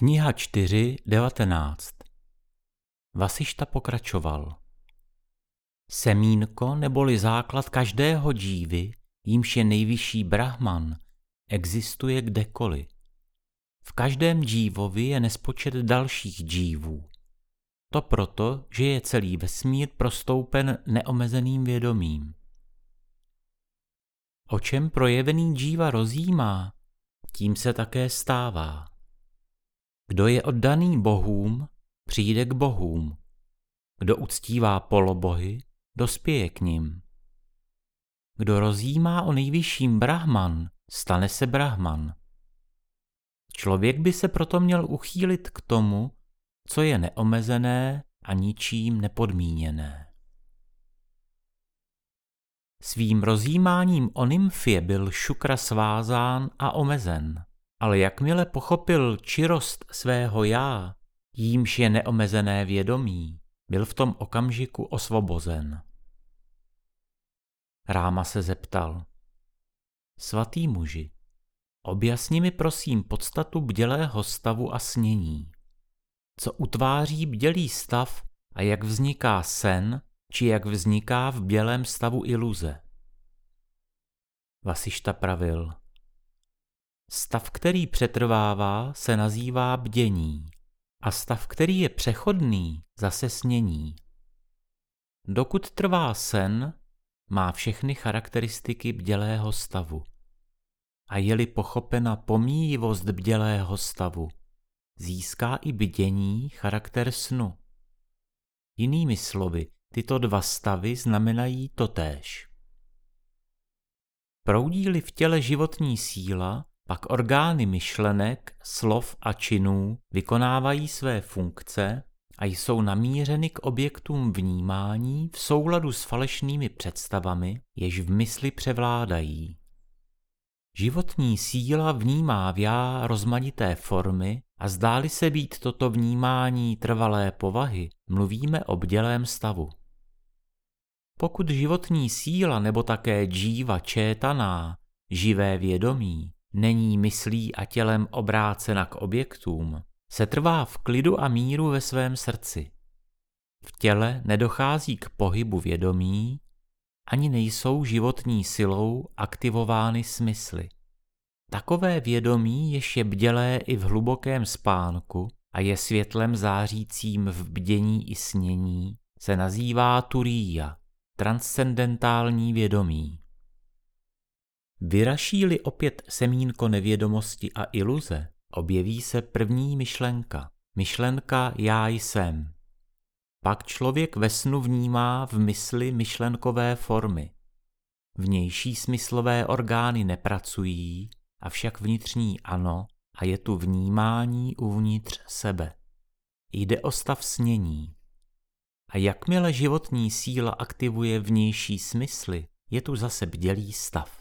Kniha 4.19 Vasišta pokračoval. Semínko neboli základ každého dívy, jímž je nejvyšší brahman, existuje kdekoliv. V každém dívovi je nespočet dalších dívů. To proto, že je celý vesmír prostoupen neomezeným vědomím. O čem projevený díva rozjímá, tím se také stává. Kdo je oddaný bohům, přijde k bohům. Kdo uctívá polobohy, dospěje k ním. Kdo rozjímá o nejvyšším Brahman, stane se Brahman. Člověk by se proto měl uchýlit k tomu, co je neomezené a ničím nepodmíněné. Svým rozjímáním o nymfě byl Šukra svázán a omezen, ale jakmile pochopil čirost svého já, jímž je neomezené vědomí, byl v tom okamžiku osvobozen. Ráma se zeptal. Svatý muži, objasni mi prosím podstatu bdělého stavu a snění. Co utváří bdělý stav a jak vzniká sen, či jak vzniká v bělém stavu iluze? Vasišta pravil. Stav, který přetrvává, se nazývá bdění a stav, který je přechodný, zase snění. Dokud trvá sen, má všechny charakteristiky bdělého stavu. A je-li pochopena pomíjivost bdělého stavu, získá i bdění charakter snu. Jinými slovy, tyto dva stavy znamenají totéž. Proudí-li v těle životní síla, pak orgány myšlenek, slov a činů vykonávají své funkce a jsou namířeny k objektům vnímání v souladu s falešnými představami, jež v mysli převládají. Životní síla vnímá v já rozmanité formy a zdáli se být toto vnímání trvalé povahy, mluvíme o bdělém stavu. Pokud životní síla nebo také džíva čétaná, živé vědomí, není myslí a tělem obrácena k objektům, se trvá v klidu a míru ve svém srdci. V těle nedochází k pohybu vědomí, ani nejsou životní silou aktivovány smysly. Takové vědomí jež je bdělé i v hlubokém spánku a je světlem zářícím v bdění i snění, se nazývá turíja, transcendentální vědomí. Vyraší-li opět semínko nevědomosti a iluze, objeví se první myšlenka. Myšlenka já jsem. Pak člověk ve snu vnímá v mysli myšlenkové formy. Vnější smyslové orgány nepracují, avšak vnitřní ano a je tu vnímání uvnitř sebe. Jde o stav snění. A jakmile životní síla aktivuje vnější smysly, je tu zase bdělý stav.